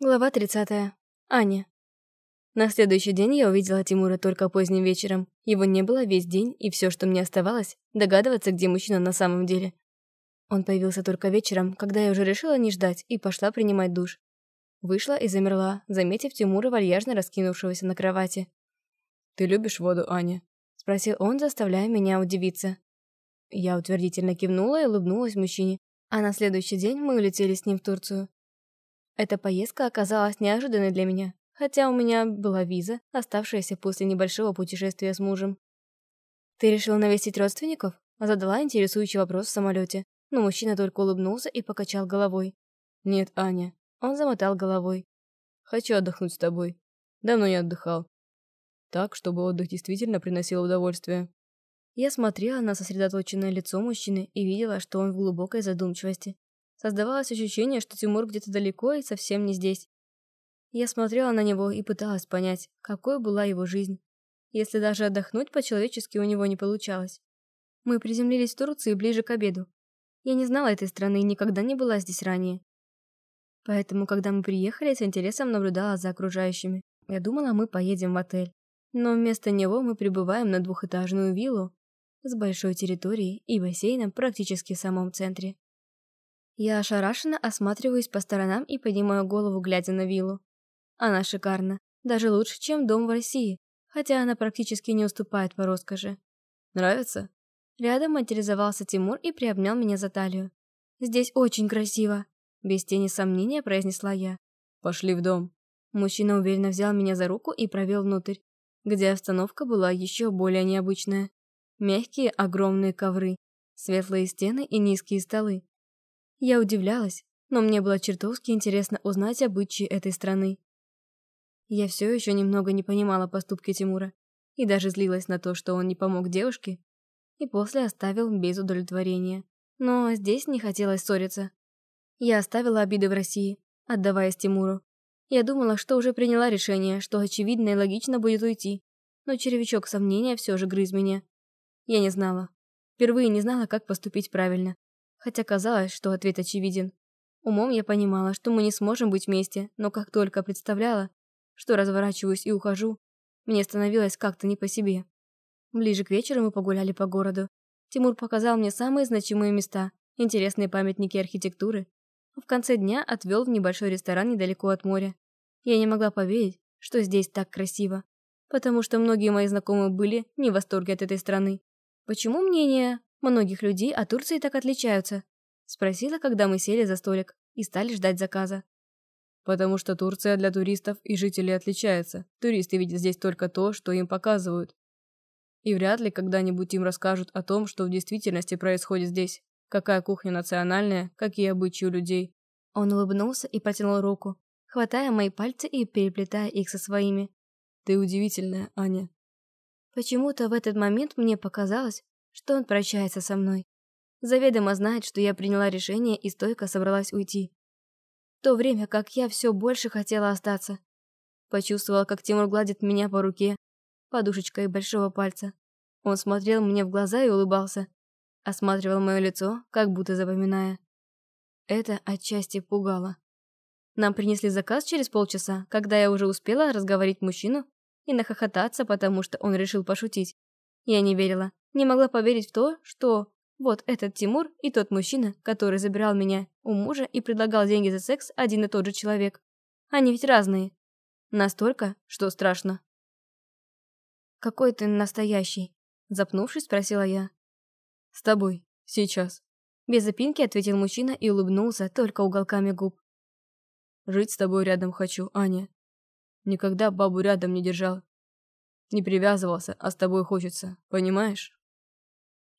Глава 30. Аня. На следующий день я увидела Тимура только поздним вечером. Его не было весь день, и все, что мне оставалось, догадываться, где мужчина на самом деле. Он появился только вечером, когда я уже решила не ждать и пошла принимать душ. Вышла и замерла, заметив Тимура вальяжно раскинувшегося на кровати. «Ты любишь воду, Аня?» – спросил он, заставляя меня удивиться. Я утвердительно кивнула и улыбнулась мужчине, а на следующий день мы улетели с ним в Турцию. Эта поездка оказалась неожиданной для меня, хотя у меня была виза, оставшаяся после небольшого путешествия с мужем. «Ты решил навестить родственников?» Задала интересующий вопрос в самолете, но мужчина только улыбнулся и покачал головой. «Нет, Аня». Он замотал головой. «Хочу отдохнуть с тобой. Давно не отдыхал. Так, чтобы отдых действительно приносил удовольствие». Я смотрела на сосредоточенное лицо мужчины и видела, что он в глубокой задумчивости. Создавалось ощущение, что Тимур где-то далеко и совсем не здесь. Я смотрела на него и пыталась понять, какой была его жизнь, если даже отдохнуть по-человечески у него не получалось. Мы приземлились в Турции ближе к обеду. Я не знала этой страны и никогда не была здесь ранее. Поэтому, когда мы приехали, с интересом наблюдала за окружающими. Я думала, мы поедем в отель. Но вместо него мы прибываем на двухэтажную виллу с большой территорией и бассейном практически в самом центре. Я ошарашенно осматриваюсь по сторонам и поднимаю голову, глядя на виллу. Она шикарна, даже лучше, чем дом в России, хотя она практически не уступает по роскоши. Нравится? Рядом материализовался Тимур и приобнял меня за талию. «Здесь очень красиво», — без тени сомнения произнесла я. «Пошли в дом». Мужчина уверенно взял меня за руку и провел внутрь, где обстановка была еще более необычная. Мягкие огромные ковры, светлые стены и низкие столы. Я удивлялась, но мне было чертовски интересно узнать обычаи этой страны. Я все еще немного не понимала поступки Тимура и даже злилась на то, что он не помог девушке, и после оставил без удовлетворения. Но здесь не хотелось ссориться. Я оставила обиды в России, отдаваясь Тимуру. Я думала, что уже приняла решение, что очевидно и логично будет уйти, но червячок сомнения все же грыз меня. Я не знала. Впервые не знала, как поступить правильно хотя казалось, что ответ очевиден. Умом я понимала, что мы не сможем быть вместе, но как только представляла, что разворачиваюсь и ухожу, мне становилось как-то не по себе. Ближе к вечеру мы погуляли по городу. Тимур показал мне самые значимые места, интересные памятники архитектуры. В конце дня отвел в небольшой ресторан недалеко от моря. Я не могла поверить, что здесь так красиво, потому что многие мои знакомые были не в восторге от этой страны. Почему мнение многих людей от Турции так отличаются?» Спросила, когда мы сели за столик и стали ждать заказа. «Потому что Турция для туристов и жителей отличается. Туристы видят здесь только то, что им показывают. И вряд ли когда-нибудь им расскажут о том, что в действительности происходит здесь. Какая кухня национальная, какие обычаи у людей». Он улыбнулся и протянул руку, хватая мои пальцы и переплетая их со своими. «Ты удивительная, Аня». Почему-то в этот момент мне показалось, что он прощается со мной. Заведомо знает, что я приняла решение и стойко собралась уйти. В то время как я все больше хотела остаться. Почувствовала, как Тимур гладит меня по руке, подушечкой большого пальца. Он смотрел мне в глаза и улыбался. Осматривал мое лицо, как будто запоминая. Это отчасти пугало. Нам принесли заказ через полчаса, когда я уже успела разговорить мужчину и нахохотаться, потому что он решил пошутить. Я не верила, не могла поверить в то, что вот этот Тимур и тот мужчина, который забирал меня у мужа и предлагал деньги за секс, один и тот же человек. Они ведь разные. Настолько, что страшно. «Какой ты настоящий?» Запнувшись, спросила я. «С тобой. Сейчас». Без запинки ответил мужчина и улыбнулся только уголками губ. «Жить с тобой рядом хочу, Аня. Никогда бабу рядом не держал. Не привязывался, а с тобой хочется, понимаешь?»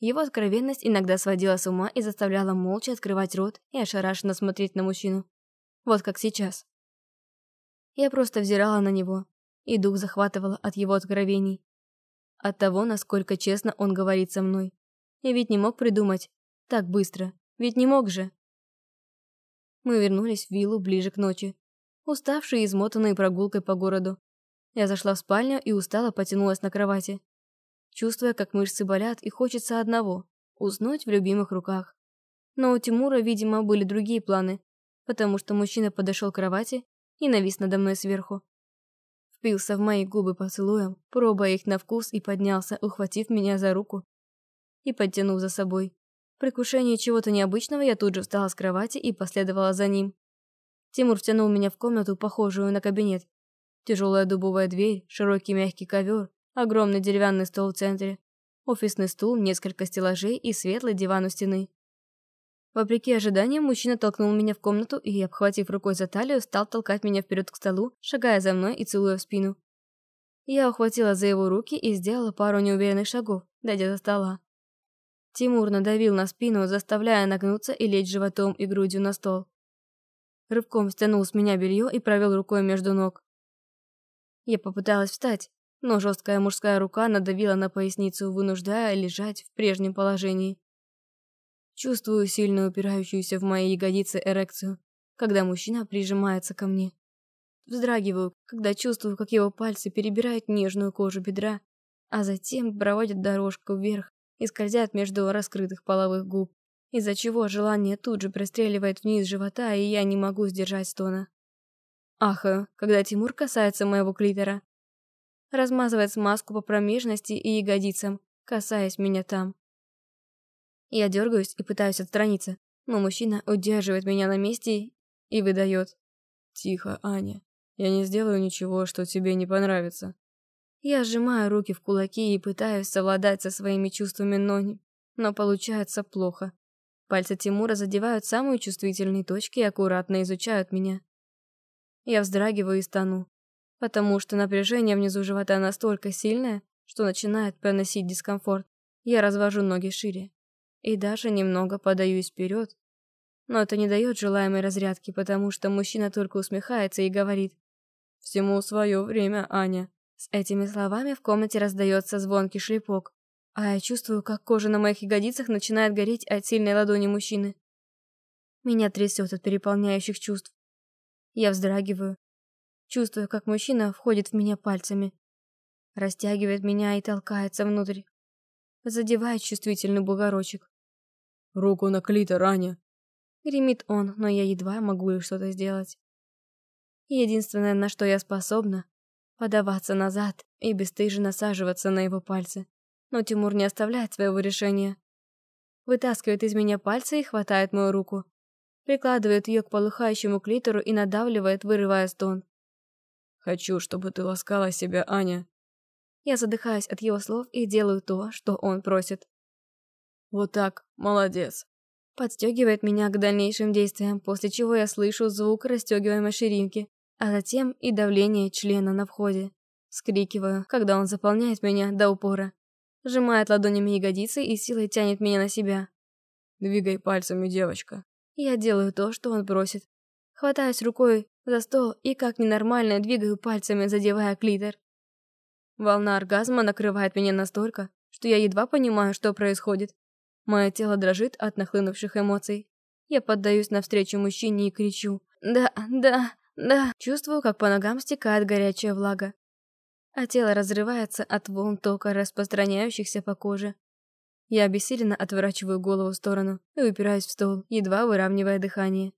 Его откровенность иногда сводила с ума и заставляла молча открывать рот и ошарашенно смотреть на мужчину. Вот как сейчас. Я просто взирала на него, и дух захватывала от его откровений. От того, насколько честно он говорит со мной. Я ведь не мог придумать. Так быстро. Ведь не мог же. Мы вернулись в виллу ближе к ночи. Уставшие и измотанные прогулкой по городу. Я зашла в спальню и устало потянулась на кровати чувствуя, как мышцы болят и хочется одного – уснуть в любимых руках. Но у Тимура, видимо, были другие планы, потому что мужчина подошел к кровати и навис надо мной сверху. Впился в мои губы поцелуем, пробуя их на вкус и поднялся, ухватив меня за руку и подтянув за собой. В предвкушении чего-то необычного я тут же встала с кровати и последовала за ним. Тимур втянул меня в комнату, похожую на кабинет. Тяжелая дубовая дверь, широкий мягкий ковер, огромный деревянный стол в центре, офисный стул, несколько стеллажей и светлый диван у стены. Вопреки ожиданиям, мужчина толкнул меня в комнату и, обхватив рукой за талию, стал толкать меня вперед к столу, шагая за мной и целуя в спину. Я ухватила за его руки и сделала пару неуверенных шагов, дойдя до стола. Тимур надавил на спину, заставляя нагнуться и лечь животом и грудью на стол. Рывком стянул с меня белье и провел рукой между ног. Я попыталась встать, но жесткая мужская рука надавила на поясницу, вынуждая лежать в прежнем положении. Чувствую сильно упирающуюся в мои ягодицы эрекцию, когда мужчина прижимается ко мне. Вздрагиваю, когда чувствую, как его пальцы перебирают нежную кожу бедра, а затем проводят дорожку вверх и скользят между раскрытых половых губ, из-за чего желание тут же простреливает вниз живота, и я не могу сдержать стона. Ахаю, когда Тимур касается моего клитора. Размазывает смазку по промежности и ягодицам, касаясь меня там. Я дергаюсь и пытаюсь отстраниться, но мужчина удерживает меня на месте и выдает. «Тихо, Аня. Я не сделаю ничего, что тебе не понравится». Я сжимаю руки в кулаки и пытаюсь совладать со своими чувствами, но, но получается плохо. Пальцы Тимура задевают самые чувствительные точки и аккуратно изучают меня. Я вздрагиваю и стану, потому что напряжение внизу живота настолько сильное, что начинает приносить дискомфорт. Я развожу ноги шире и даже немного подаюсь вперед. Но это не дает желаемой разрядки, потому что мужчина только усмехается и говорит «Всему свое время, Аня». С этими словами в комнате раздается звонкий шлепок, а я чувствую, как кожа на моих ягодицах начинает гореть от сильной ладони мужчины. Меня трясет от переполняющих чувств. Я вздрагиваю, чувствую, как мужчина входит в меня пальцами, растягивает меня и толкается внутрь, задевает чувствительный бугорочек. «Руку на клитор, Аня!» Гремит он, но я едва могу что-то сделать. Единственное, на что я способна, подаваться назад и бесстыже насаживаться на его пальцы. Но Тимур не оставляет своего решения. Вытаскивает из меня пальцы и хватает мою руку. Прикладывает ее к полыхающему клитору и надавливает, вырывая стон. «Хочу, чтобы ты ласкала себя, Аня. Я задыхаюсь от его слов и делаю то, что он просит. Вот так, молодец. Подстегивает меня к дальнейшим действиям, после чего я слышу звук расстегиваемой ширинки, а затем и давление члена на входе. Скрикиваю, когда он заполняет меня до упора. Сжимает ладонями ягодицы и силой тянет меня на себя. Двигай пальцами, девочка. Я делаю то, что он просит. Хватаюсь рукой за стол и как ненормально двигаю пальцами, задевая клитор. Волна оргазма накрывает меня настолько, что я едва понимаю, что происходит. Мое тело дрожит от нахлынувших эмоций. Я поддаюсь навстречу мужчине и кричу «Да, да, да!» Чувствую, как по ногам стекает горячая влага. А тело разрывается от волн тока, распространяющихся по коже. Я обессиленно отворачиваю голову в сторону и упираюсь в стол, едва выравнивая дыхание.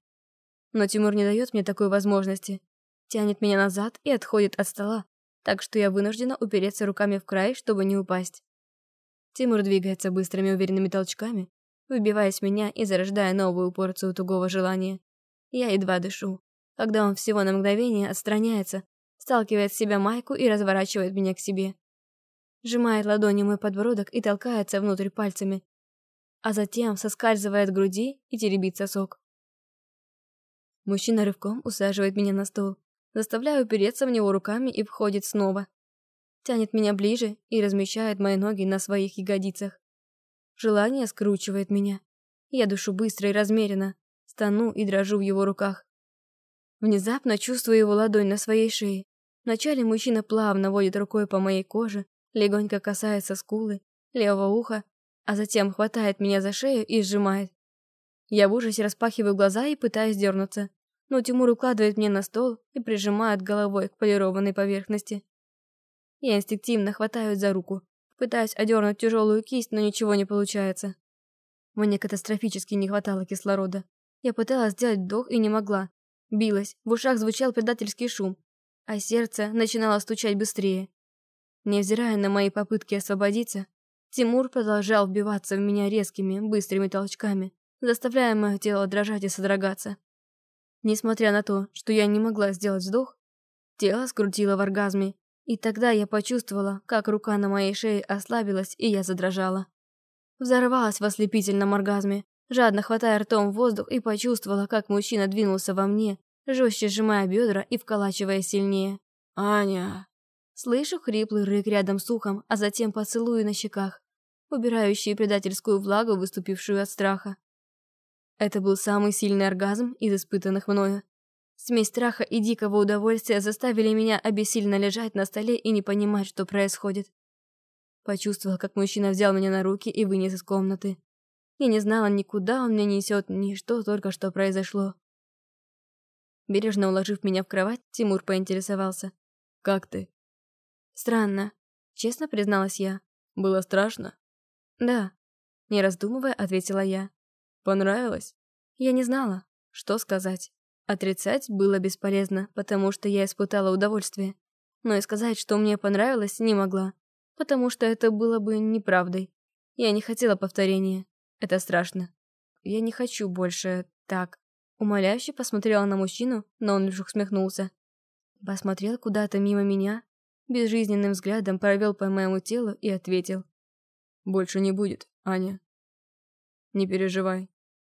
Но Тимур не дает мне такой возможности. Тянет меня назад и отходит от стола, так что я вынуждена упереться руками в край, чтобы не упасть. Тимур двигается быстрыми уверенными толчками, выбиваясь меня и зарождая новую порцию тугого желания. Я едва дышу, когда он всего на мгновение отстраняется, сталкивает с себя майку и разворачивает меня к себе. Сжимает ладонью мой подбородок и толкается внутрь пальцами, а затем соскальзывает груди и теребит сосок. Мужчина рывком усаживает меня на стол, Заставляю упереться в него руками и входит снова. Тянет меня ближе и размещает мои ноги на своих ягодицах. Желание скручивает меня. Я душу быстро и размеренно, стану и дрожу в его руках. Внезапно чувствую его ладонь на своей шее. Вначале мужчина плавно водит рукой по моей коже, легонько касается скулы, левого уха, а затем хватает меня за шею и сжимает. Я в ужасе распахиваю глаза и пытаюсь дернуться но Тимур укладывает меня на стол и прижимает головой к полированной поверхности. Я инстинктивно хватаю за руку, пытаюсь одернуть тяжелую кисть, но ничего не получается. Мне катастрофически не хватало кислорода. Я пыталась сделать вдох и не могла. билось, в ушах звучал предательский шум, а сердце начинало стучать быстрее. Невзирая на мои попытки освободиться, Тимур продолжал вбиваться в меня резкими, быстрыми толчками, заставляя мое тело дрожать и содрогаться. Несмотря на то, что я не могла сделать вздох, тело скрутило в оргазме, и тогда я почувствовала, как рука на моей шее ослабилась, и я задрожала. Взорвалась в ослепительном оргазме, жадно хватая ртом воздух и почувствовала, как мужчина двинулся во мне, жестче сжимая бедра и вколачивая сильнее. «Аня!» Слышу хриплый рык рядом с ухом, а затем поцелуи на щеках, убирающие предательскую влагу, выступившую от страха. Это был самый сильный оргазм из испытанных мною. Смесь страха и дикого удовольствия заставили меня обессильно лежать на столе и не понимать, что происходит. Почувствовал, как мужчина взял меня на руки и вынес из комнаты. Я не знала ни куда он меня несет, ни что только что произошло. Бережно уложив меня в кровать, Тимур поинтересовался. «Как ты?» «Странно», — честно призналась я. «Было страшно?» «Да», — не раздумывая, ответила я. «Понравилось?» Я не знала, что сказать. Отрицать было бесполезно, потому что я испытала удовольствие. Но и сказать, что мне понравилось, не могла, потому что это было бы неправдой. Я не хотела повторения. Это страшно. Я не хочу больше так. Умоляюще посмотрела на мужчину, но он лишь усмехнулся. Посмотрел куда-то мимо меня, безжизненным взглядом провел по моему телу и ответил. «Больше не будет, Аня. Не переживай.